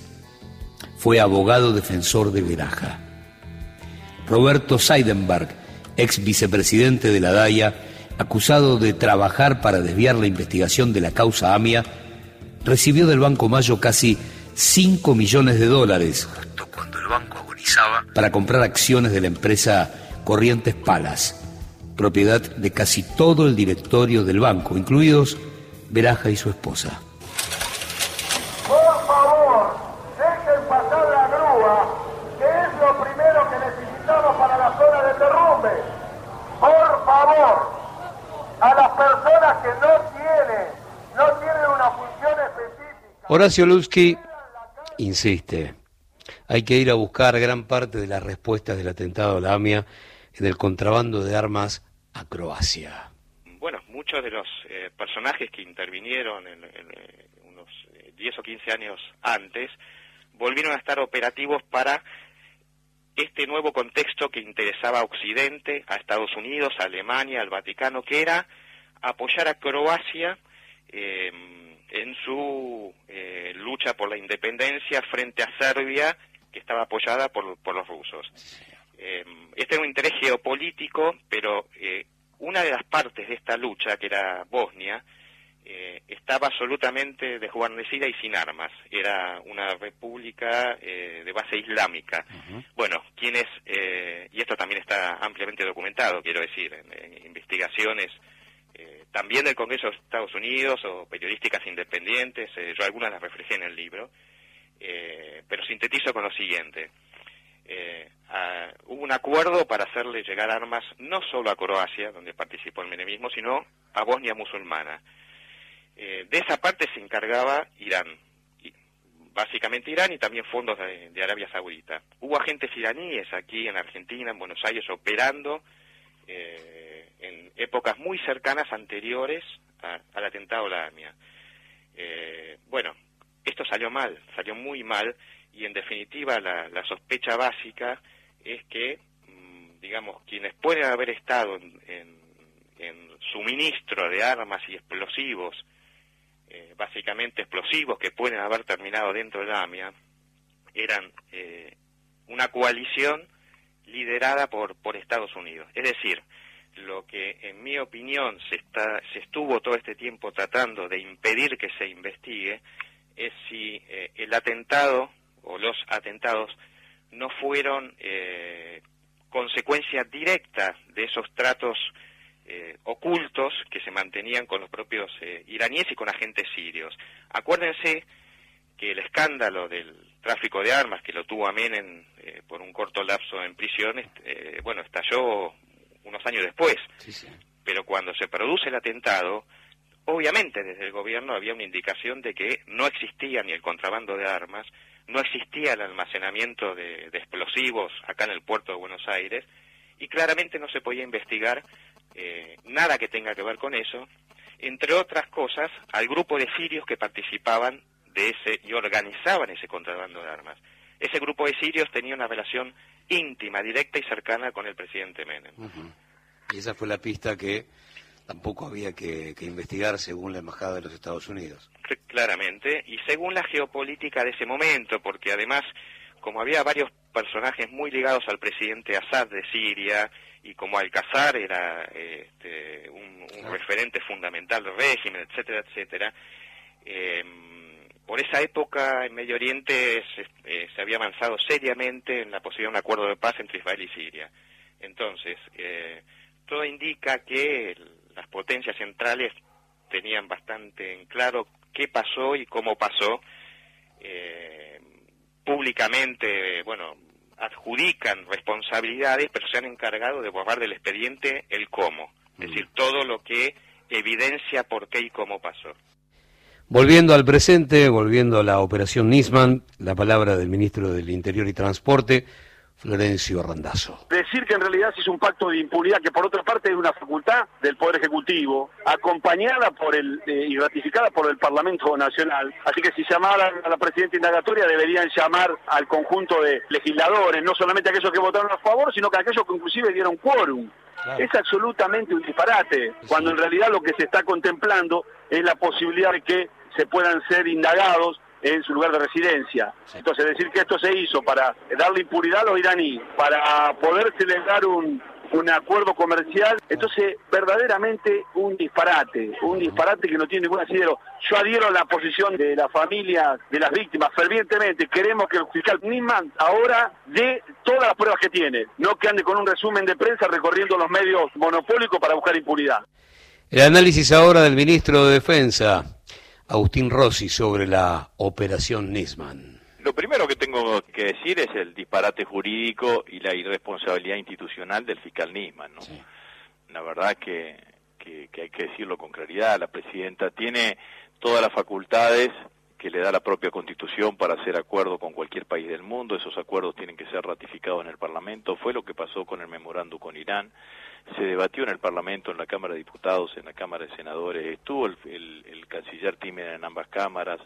Fue abogado defensor de Veraja. Roberto Seidenberg, ex vicepresidente de la DAIA, acusado de trabajar para desviar la investigación de la causa AMIA, recibió del Banco Mayo casi 5 millones de dólares, justo cuando el banco agonizaba, para comprar acciones de la empresa Corrientes Palas, propiedad de casi todo el directorio del banco, incluidos Veraja y su esposa. Por favor, dejen pasar la grúa, que es lo primero que necesitamos para la zona de derrumbe. Por favor, a las personas que no tienen, no tienen una función específica. Horacio Lusky insiste, hay que ir a buscar gran parte de las respuestas del atentado a la AMIA en el contrabando de armas a Croacia. Bueno, muchos de los eh, personajes que intervinieron en, eh, unos eh, 10 o 15 años antes volvieron a estar operativos para este nuevo contexto que interesaba a Occidente, a Estados Unidos, a Alemania, al Vaticano, que era apoyar a Croacia eh, en su eh, lucha por la independencia frente a Serbia, que estaba apoyada por, por los rusos. Eh, este era un interés geopolítico, pero eh, una de las partes de esta lucha, que era Bosnia, eh, estaba absolutamente desguarnecida y sin armas. Era una república eh, de base islámica. Bueno, quienes, eh, y esto también está ampliamente documentado, quiero decir, en, en investigaciones eh, también del Congreso de Estados Unidos o periodísticas independientes, eh, yo algunas las reflejé en el libro, eh, pero sintetizo con lo siguiente. Hubo un acuerdo para hacerle llegar armas no solo a Croacia, donde participó el menemismo, sino a Bosnia musulmana. De esa parte se encargaba Irán, y básicamente Irán y también fondos de, Arabia Saudita. Hubo agentes iraníes aquí en Argentina, en Buenos Aires, operando en épocas muy cercanas anteriores a, al atentado a la AMIA. Eh, bueno, esto salió mal, salió muy mal, y en definitiva la, la sospecha básica es que, mmm, digamos, quienes pueden haber estado en, en, en suministro de armas y explosivos, eh, básicamente explosivos que pueden haber terminado dentro de la AMIA, eran eh, una coalición liderada por, por Estados Unidos. Es decir, lo que en mi opinión se, está, se estuvo todo este tiempo tratando de impedir que se investigue es si eh, el atentado o los atentados no fueron eh, consecuencia directa de esos tratos eh, ocultos que se mantenían con los propios eh, iraníes y con agentes sirios. Acuérdense que el escándalo del tráfico de armas que lo tuvo a Menem eh, por un corto lapso en prisión, bueno, estalló unos años después. Pero cuando se produce el atentado, obviamente desde el gobierno había una indicación de que no existía ni el contrabando de armas, no existía el almacenamiento de, de explosivos acá en el puerto de Buenos Aires y claramente no se podía investigar eh, nada que tenga que ver con eso, entre otras cosas, al grupo de sirios que participaban de ese y organizaban ese contrabando de armas. Ese grupo de sirios tenía una relación íntima, directa y cercana con el presidente Menem. Y esa fue la pista que tampoco había que, que investigar según la Embajada de los Estados Unidos. Cl- Claramente, y según la geopolítica de ese momento, porque además, como había varios personajes muy ligados al presidente Assad de Siria, y como Alcázar era este, un, un referente fundamental del régimen, etcétera, etcétera, eh, por esa época en Medio Oriente se, eh, se había avanzado seriamente en la posibilidad de un acuerdo de paz entre Israel y Siria. Entonces, eh, todo indica que las potencias centrales tenían bastante en claro qué pasó y cómo pasó. Eh, públicamente, bueno, adjudican responsabilidades, pero se han encargado de borrar del expediente el cómo. Es decir, todo lo que evidencia por qué y cómo pasó. Volviendo al presente, volviendo a la operación Nisman, la palabra del ministro del Interior y Transporte, Florencio Randazzo. Decir que en realidad se hizo un pacto de impunidad, que por otra parte es una facultad del Poder Ejecutivo, acompañada por el eh, y ratificada por el Parlamento Nacional. Así que si llamaran a la presidenta indagatoria deberían llamar al conjunto de legisladores, no solamente aquellos que votaron a favor, sino que aquellos que inclusive dieron quórum. Es absolutamente un disparate, cuando en realidad lo que se está contemplando es la posibilidad de que se puedan ser indagados en su lugar de residencia. Entonces, decir que esto se hizo para darle impunidad a los iraníes, para poder celebrar un, un acuerdo comercial, entonces verdaderamente un disparate, un disparate que no tiene ningún asidero. Yo adhiero a la posición de la familia de las víctimas fervientemente. Queremos que el fiscal Nisman ahora dé todas las pruebas que tiene, no que ande con un resumen de prensa recorriendo los medios monopólicos para buscar impunidad. El análisis ahora del ministro de Defensa, Agustín Rossi, sobre la operación Nisman. Lo primero que tengo que decir es el disparate jurídico y la irresponsabilidad institucional del fiscal Nisman. ¿no? La verdad que, que, que hay que decirlo con claridad. La presidenta tiene todas las facultades que le da la propia constitución para hacer acuerdo con cualquier país del mundo. Esos acuerdos tienen que ser ratificados en el Parlamento. Fue lo que pasó con el memorándum con Irán. Se debatió en el Parlamento, en la Cámara de Diputados, en la Cámara de Senadores. Estuvo el, canciller Timen en ambas cámaras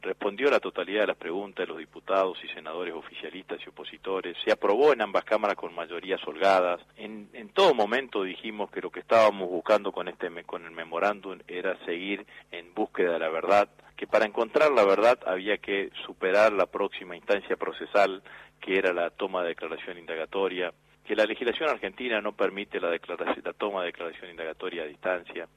respondió a la totalidad de las preguntas de los diputados y senadores oficialistas y opositores, se aprobó en ambas cámaras con mayorías holgadas. En, en todo momento dijimos que lo que estábamos buscando con este con el memorándum era seguir en búsqueda de la verdad, que para encontrar la verdad había que superar la próxima instancia procesal, que era la toma de declaración indagatoria, que la legislación argentina no permite la, declaración, la toma de declaración indagatoria a distancia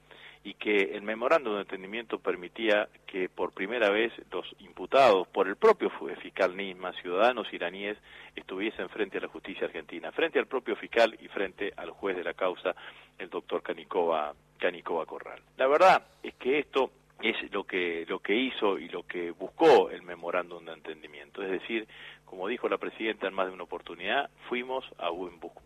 y que el memorándum de entendimiento permitía que por primera vez los imputados por el propio fiscal Nisma, ciudadanos iraníes, estuviesen frente a la justicia argentina, frente al propio fiscal y frente al juez de la causa, el doctor Canicova, Canicova Corral. La verdad es que esto es lo que lo que hizo y lo que buscó el memorándum de entendimiento, es decir, como dijo la presidenta en más de una oportunidad, fuimos a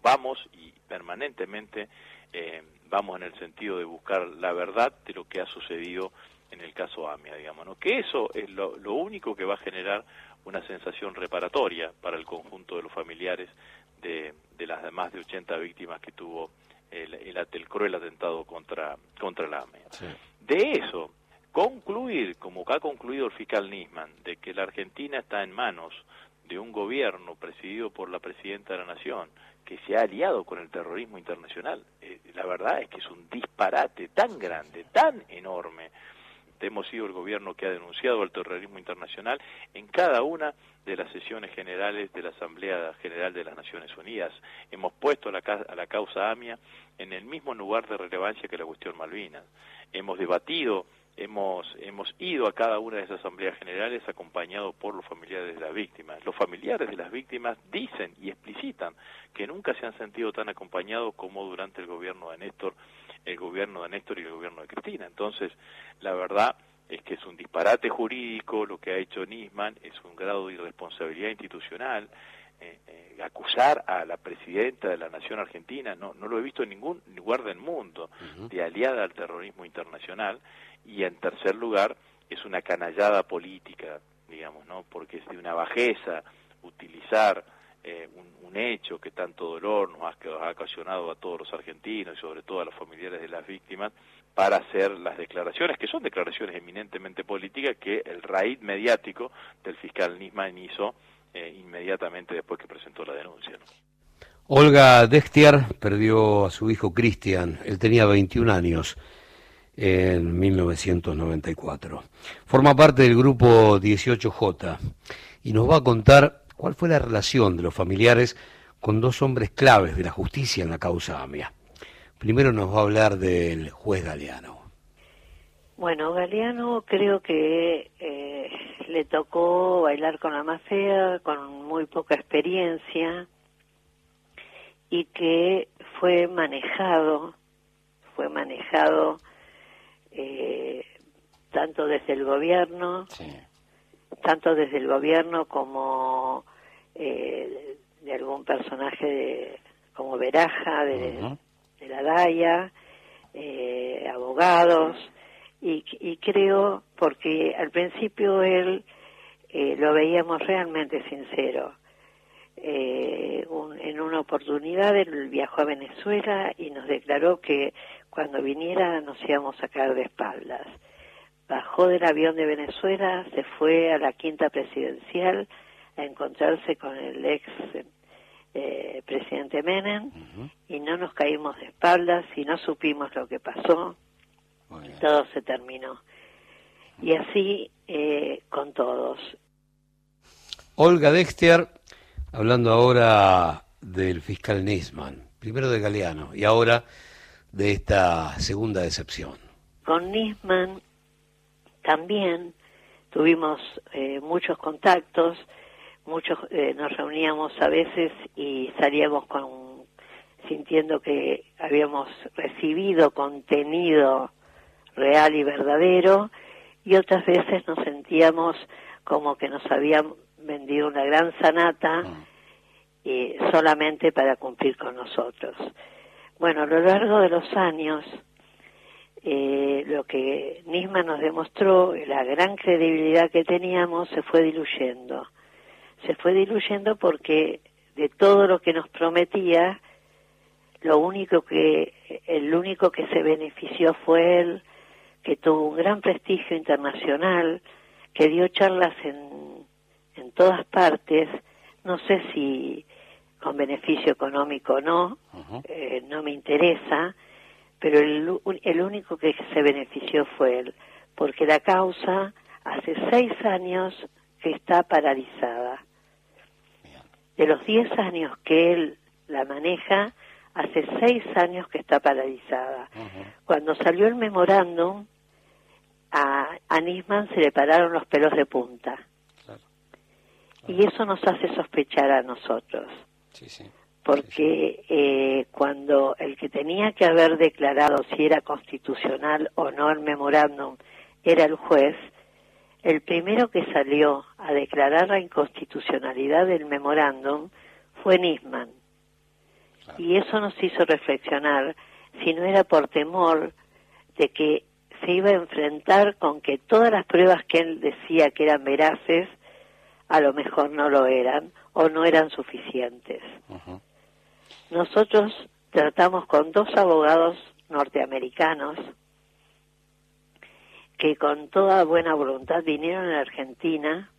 vamos y permanentemente eh, vamos en el sentido de buscar la verdad de lo que ha sucedido en el caso AMIA, digamos, ¿no? que eso es lo, lo, único que va a generar una sensación reparatoria para el conjunto de los familiares de, de las más de 80 víctimas que tuvo el, el, el cruel atentado contra, contra la AMIA. Sí. De eso, concluir, como ha concluido el fiscal Nisman, de que la Argentina está en manos de un gobierno presidido por la presidenta de la Nación, que se ha aliado con el terrorismo internacional, eh, la verdad es que es un disparate tan grande, tan enorme, hemos sido el gobierno que ha denunciado el terrorismo internacional en cada una de las sesiones generales de la Asamblea General de las Naciones Unidas. Hemos puesto a la, a la causa AMIA en el mismo lugar de relevancia que la cuestión Malvinas. Hemos debatido hemos, hemos ido a cada una de esas asambleas generales acompañados por los familiares de las víctimas. Los familiares de las víctimas dicen y explicitan que nunca se han sentido tan acompañados como durante el gobierno de Néstor, el gobierno de Néstor y el gobierno de Cristina. Entonces, la verdad es que es un disparate jurídico lo que ha hecho Nisman, es un grado de irresponsabilidad institucional. Eh, eh, acusar a la presidenta de la nación argentina, no, no lo he visto en ningún lugar del mundo, de aliada al terrorismo internacional, y en tercer lugar es una canallada política, digamos, ¿no? Porque es de una bajeza utilizar eh, un, un, hecho que tanto dolor nos ha, ha, ocasionado a todos los argentinos y sobre todo a los familiares de las víctimas para hacer las declaraciones, que son declaraciones eminentemente políticas que el raíz mediático del fiscal Nisman hizo eh, inmediatamente después que presentó la denuncia. Olga Dextiar perdió a su hijo Cristian, él tenía 21 años en 1994. Forma parte del grupo 18J y nos va a contar cuál fue la relación de los familiares con dos hombres claves de la justicia en la causa AMIA. Primero nos va a hablar del juez Galeano. Bueno, Galeano creo que eh, le tocó bailar con la más fea, con muy poca experiencia y que fue manejado, fue manejado eh, tanto desde el gobierno, tanto desde el gobierno como eh, de algún personaje de, como Veraja de, de la DAIA, eh, abogados, y, y, creo, porque al principio él eh, lo veíamos realmente sincero. Eh, un, en una oportunidad él viajó a Venezuela y nos declaró que cuando viniera nos íbamos a sacar de espaldas. Bajó del avión de Venezuela, se fue a la quinta presidencial a encontrarse con el ex eh, presidente Menem y no nos caímos de espaldas y no supimos lo que pasó. Todo se terminó. Y así eh, con todos. Olga Dexter, hablando ahora del fiscal Nisman, primero de Galeano y ahora de esta segunda decepción? Con Nisman también tuvimos eh, muchos contactos, muchos eh, nos reuníamos a veces y salíamos con sintiendo que habíamos recibido contenido real y verdadero y otras veces nos sentíamos como que nos habían vendido una gran sanata eh, solamente para cumplir con nosotros. Bueno, a lo largo de los años, eh, lo que Nisma nos demostró, la gran credibilidad que teníamos, se fue diluyendo. Se fue diluyendo porque de todo lo que nos prometía, lo único que, el único que se benefició fue él, que tuvo un gran prestigio internacional, que dio charlas en, en todas partes, no sé si con beneficio económico o no, eh, no me interesa, pero el, el único que se benefició fue él, porque la causa hace seis años que está paralizada. De los diez años que él la maneja, hace seis años que está paralizada. Cuando salió el memorándum, a, a Nisman se le pararon los pelos de punta. Y eso nos hace sospechar a nosotros. Porque eh, cuando el que tenía que haber declarado si era constitucional o no el memorándum era el juez, el primero que salió a declarar la inconstitucionalidad del memorándum fue Nisman. Y eso nos hizo reflexionar si no era por temor de que se iba a enfrentar con que todas las pruebas que él decía que eran veraces, a lo mejor no lo eran o no eran suficientes. Nosotros tratamos con dos abogados norteamericanos que con toda buena voluntad vinieron a la Argentina,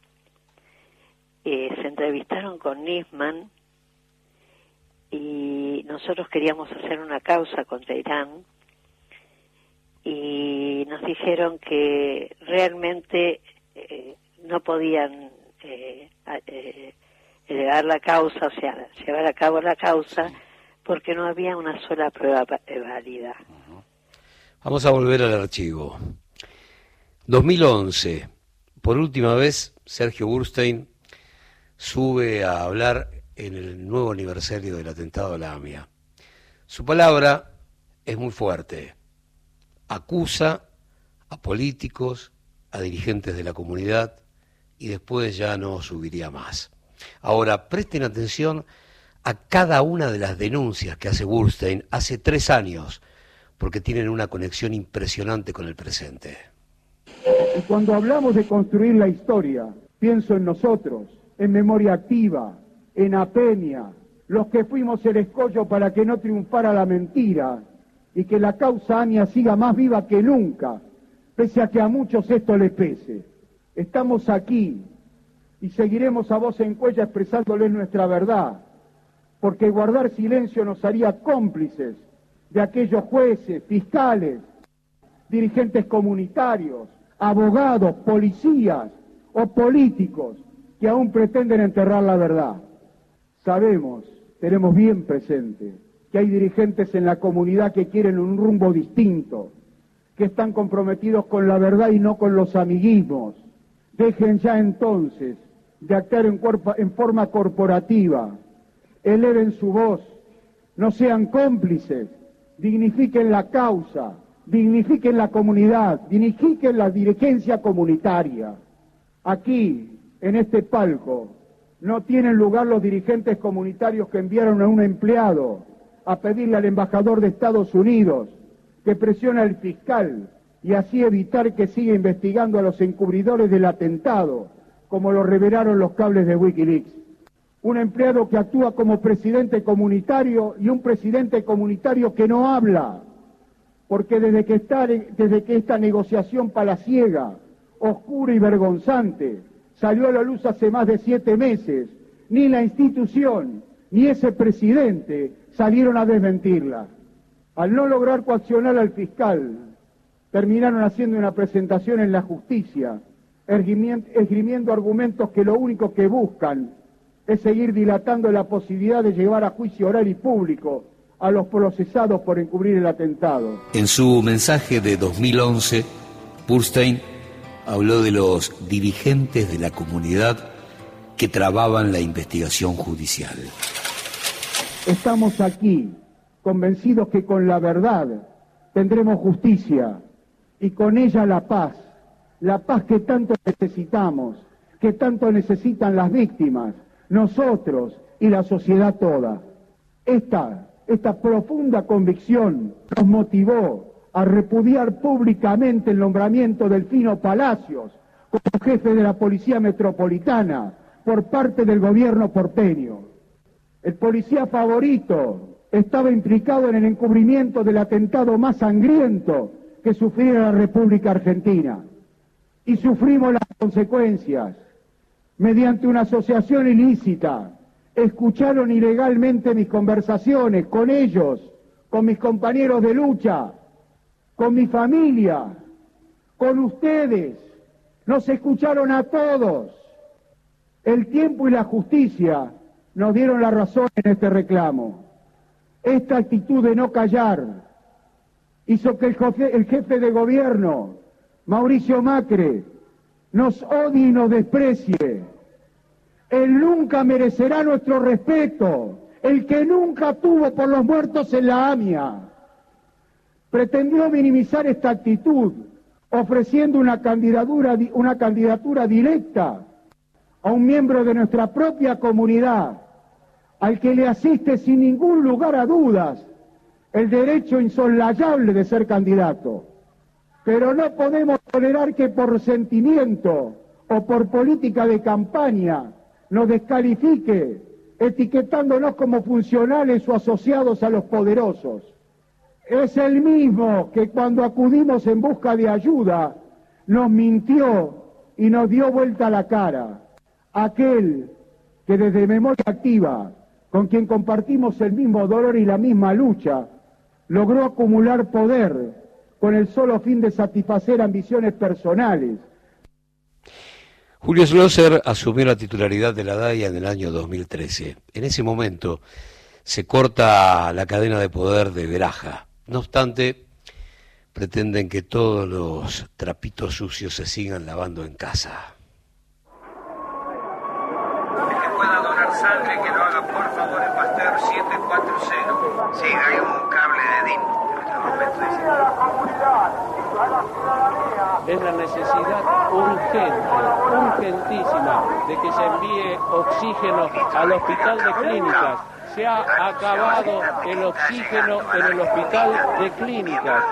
eh, se entrevistaron con Nisman y nosotros queríamos hacer una causa contra Irán y nos dijeron que realmente eh, no podían eh, a- eh, elevar la causa, o sea, llevar a cabo la causa, porque no había una sola prueba eh, válida. Vamos a volver al archivo. 2011. Por última vez, Sergio Burstein sube a hablar en el nuevo aniversario del atentado a la AMIA. Su palabra es muy fuerte. Acusa a políticos, a dirigentes de la comunidad y después ya no subiría más. Ahora, presten atención a cada una de las denuncias que hace Burstein hace tres años, porque tienen una conexión impresionante con el presente. Y cuando hablamos de construir la historia, pienso en nosotros, en memoria activa, en Apenia, los que fuimos el escollo para que no triunfara la mentira y que la causa ANIA siga más viva que nunca, pese a que a muchos esto les pese. Estamos aquí y seguiremos a voz en cuella expresándoles nuestra verdad, porque guardar silencio nos haría cómplices de aquellos jueces, fiscales, dirigentes comunitarios, abogados, policías o políticos que aún pretenden enterrar la verdad. Sabemos, tenemos bien presente, que hay dirigentes en la comunidad que quieren un rumbo distinto, que están comprometidos con la verdad y no con los amiguismos. Dejen ya entonces de actuar en, en forma corporativa, eleven su voz, no sean cómplices, dignifiquen la causa, dignifiquen la comunidad, dignifiquen la dirigencia comunitaria. Aquí, en este palco, no tienen lugar los dirigentes comunitarios que enviaron a un empleado a pedirle al embajador de Estados Unidos que presione al fiscal y así evitar que siga investigando a los encubridores del atentado, como lo revelaron los cables de Wikileaks. Un empleado que actúa como presidente comunitario y un presidente comunitario que no habla, porque desde que, está, desde que esta negociación palaciega, oscura y vergonzante, salió a la luz hace más de siete meses, ni la institución ni ese presidente salieron a desmentirla. Al no lograr coaccionar al fiscal, terminaron haciendo una presentación en la justicia, esgrimi- esgrimiendo argumentos que lo único que buscan es seguir dilatando la posibilidad de llevar a juicio oral y público a los procesados por encubrir el atentado. En su mensaje de 2011, Burstein habló de los dirigentes de la comunidad que trababan la investigación judicial. Estamos aquí convencidos que con la verdad tendremos justicia y con ella la paz, la paz que tanto necesitamos, que tanto necesitan las víctimas, nosotros y la sociedad toda. Esta, esta profunda convicción nos motivó a repudiar públicamente el nombramiento del Fino Palacios como jefe de la Policía Metropolitana por parte del gobierno porteño. El policía favorito estaba implicado en el encubrimiento del atentado más sangriento que sufriera la República Argentina. Y sufrimos las consecuencias. Mediante una asociación ilícita, escucharon ilegalmente mis conversaciones con ellos, con mis compañeros de lucha, con mi familia, con ustedes. Nos escucharon a todos. El tiempo y la justicia nos dieron la razón en este reclamo. Esta actitud de no callar hizo que el jefe, de gobierno, Mauricio Macri, nos odie y nos desprecie. Él nunca merecerá nuestro respeto, el que nunca tuvo por los muertos en la AMIA. Pretendió minimizar esta actitud, ofreciendo una candidatura directa a un miembro de nuestra propia comunidad, al que le asiste sin ningún lugar a dudas el derecho insoslayable de ser candidato. Pero no podemos tolerar que por sentimiento o por política de campaña nos descalifique, etiquetándonos como funcionales o asociados a los poderosos. Es el mismo que cuando acudimos en busca de ayuda nos mintió y nos dio vuelta la cara. Aquel que desde memoria activa, con quien compartimos el mismo dolor y la misma lucha, logró acumular poder con el solo fin de satisfacer ambiciones personales. Julio Schlosser asumió la titularidad de la DAIA en el año 2013. En ese momento se corta la cadena de poder de Veraja. No obstante, pretenden que todos los trapitos sucios se sigan lavando en casa. El que pueda donar sangre, que lo haga por favor el Pasteur 740. Sí, hay un cable de DIN. Es la necesidad urgente, urgentísima, de que se envíe oxígeno al hospital de clínicas. Se ha acabado el oxígeno en el hospital de clínicas.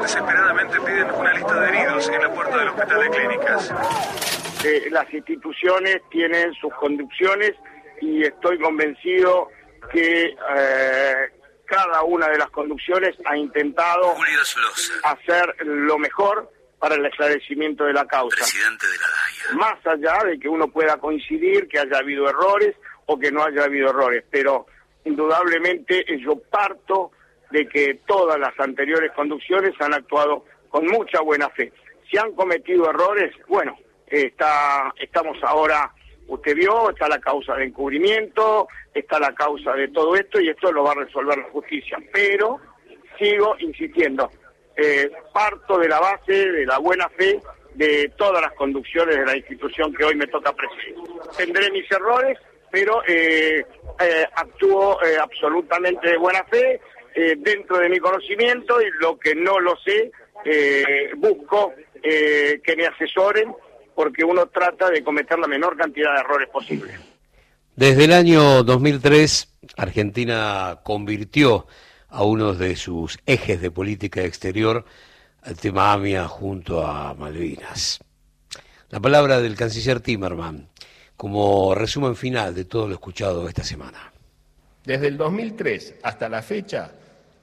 Desesperadamente piden una lista de heridos en la puerta del hospital de clínicas. Eh, las instituciones tienen sus conducciones y estoy convencido que eh, cada una de las conducciones ha intentado hacer lo mejor para el esclarecimiento de la causa. Presidente de la DAIA. Más allá de que uno pueda coincidir que haya habido errores o que no haya habido errores, pero indudablemente yo parto de que todas las anteriores conducciones han actuado con mucha buena fe. Si han cometido errores, bueno, está, estamos ahora, usted vio, está la causa de encubrimiento, está la causa de todo esto y esto lo va a resolver la justicia. Pero sigo insistiendo, eh, parto de la base de la buena fe de todas las conducciones de la institución que hoy me toca presidir. Tendré mis errores, pero eh, eh, actúo eh, absolutamente de buena fe eh, dentro de mi conocimiento y lo que no lo sé, busco que me asesoren porque uno trata de cometer la menor cantidad de errores posible. Desde el año 2003, Argentina convirtió a uno de sus ejes de política exterior al tema AMIA junto a Malvinas. La palabra del canciller Timerman como resumen final de todo lo escuchado esta semana. Desde el 2003 hasta la fecha,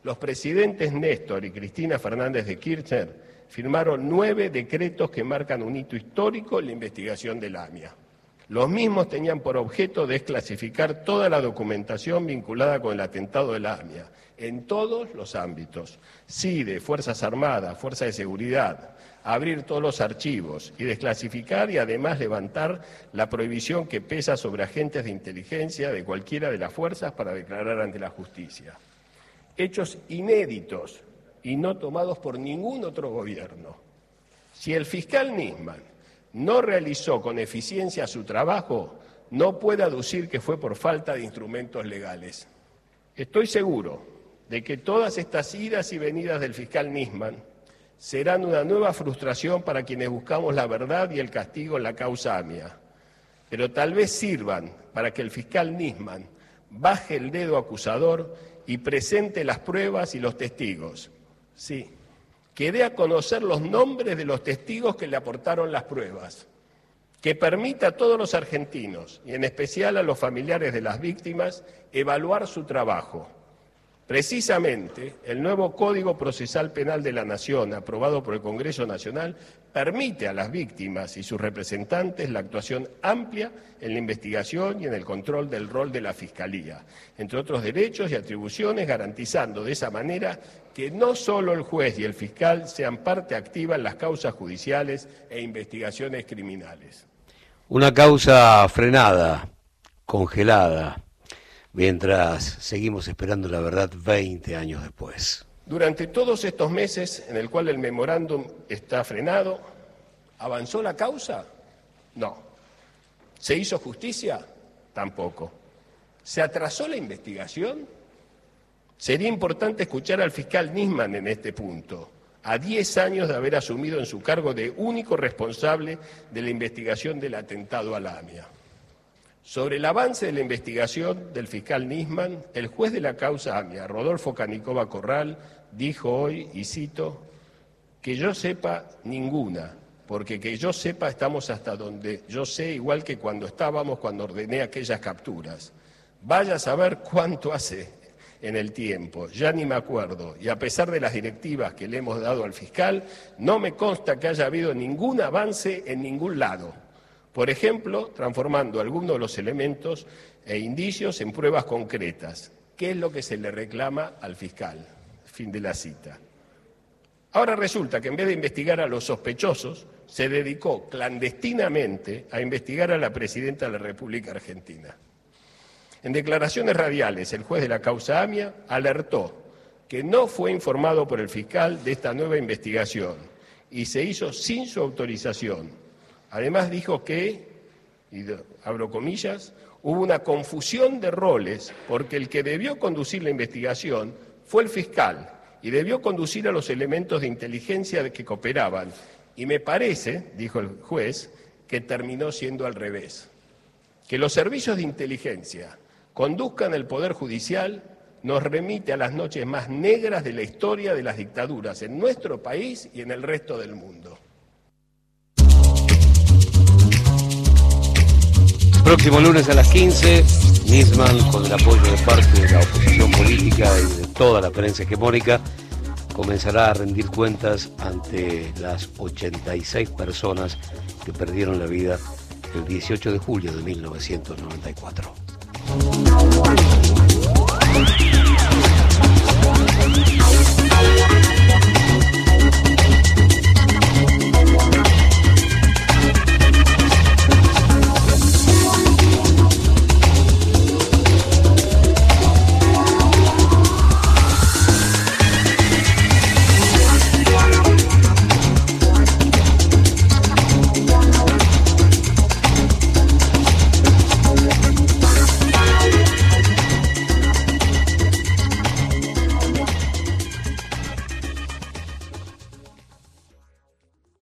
los presidentes Néstor y Cristina Fernández de Kirchner firmaron nueve decretos que marcan un hito histórico en la investigación del AMIA. Los mismos tenían por objeto desclasificar toda la documentación vinculada con el atentado de AMIA, en todos los ámbitos, CIDE, Fuerzas Armadas, Fuerzas de Seguridad, abrir todos los archivos y desclasificar y además levantar la prohibición que pesa sobre agentes de inteligencia de cualquiera de las fuerzas para declarar ante la justicia. Hechos inéditos y no tomados por ningún otro gobierno. Si el fiscal Nisman no realizó con eficiencia su trabajo, no puede aducir que fue por falta de instrumentos legales. Estoy seguro de que todas estas idas y venidas del fiscal Nisman serán una nueva frustración para quienes buscamos la verdad y el castigo en la causa AMIA, pero tal vez sirvan para que el fiscal Nisman baje el dedo acusador y presente las pruebas y los testigos. Sí, que dé a conocer los nombres de los testigos que le aportaron las pruebas, que permita a todos los argentinos, y en especial a los familiares de las víctimas, evaluar su trabajo. Precisamente, el nuevo Código Procesal Penal de la Nación, aprobado por el Congreso Nacional, permite a las víctimas y sus representantes la actuación amplia en la investigación y en el control del rol de la Fiscalía, entre otros derechos y atribuciones, garantizando de esa manera que no solo el juez y el fiscal sean parte activa en las causas judiciales e investigaciones criminales. Una causa frenada, congelada, mientras seguimos esperando la verdad 20 años después. Durante todos estos meses en el cual el memorándum está frenado, ¿avanzó la causa? No. ¿Se hizo justicia? Tampoco. ¿Se atrasó la investigación? Sería importante escuchar al fiscal Nisman en este punto, a 10 años de haber asumido en su cargo de único responsable de la investigación del atentado a la AMIA. Sobre el avance de la investigación del fiscal Nisman, el juez de la causa AMIA, Rodolfo Canicova Corral, dijo hoy, y cito, que yo sepa ninguna, porque que yo sepa estamos hasta donde yo sé, igual que cuando estábamos cuando ordené aquellas capturas. Vaya a saber cuánto hace en el tiempo, ya ni me acuerdo, y a pesar de las directivas que le hemos dado al fiscal, no me consta que haya habido ningún avance en ningún lado. Por ejemplo, transformando algunos de los elementos e indicios en pruebas concretas. ¿Qué es lo que se le reclama al fiscal? Fin de la cita. Ahora resulta que en vez de investigar a los sospechosos, se dedicó clandestinamente a investigar a la presidenta de la República Argentina. En declaraciones radiales, el juez de la causa AMIA alertó que no fue informado por el fiscal de esta nueva investigación y se hizo sin su autorización. Además dijo que, y abro comillas, hubo una confusión de roles porque el que debió conducir la investigación fue el fiscal y debió conducir a los elementos de inteligencia de que cooperaban. Y me parece, dijo el juez, que terminó siendo al revés. Que los servicios de inteligencia conduzcan el Poder Judicial nos remite a las noches más negras de la historia de las dictaduras en nuestro país y en el resto del mundo. Próximo lunes a las 15, Nisman, con el apoyo de parte de la oposición política y de toda la prensa hegemónica, comenzará a rendir cuentas ante las 86 personas que perdieron la vida el 18 de julio de 1994.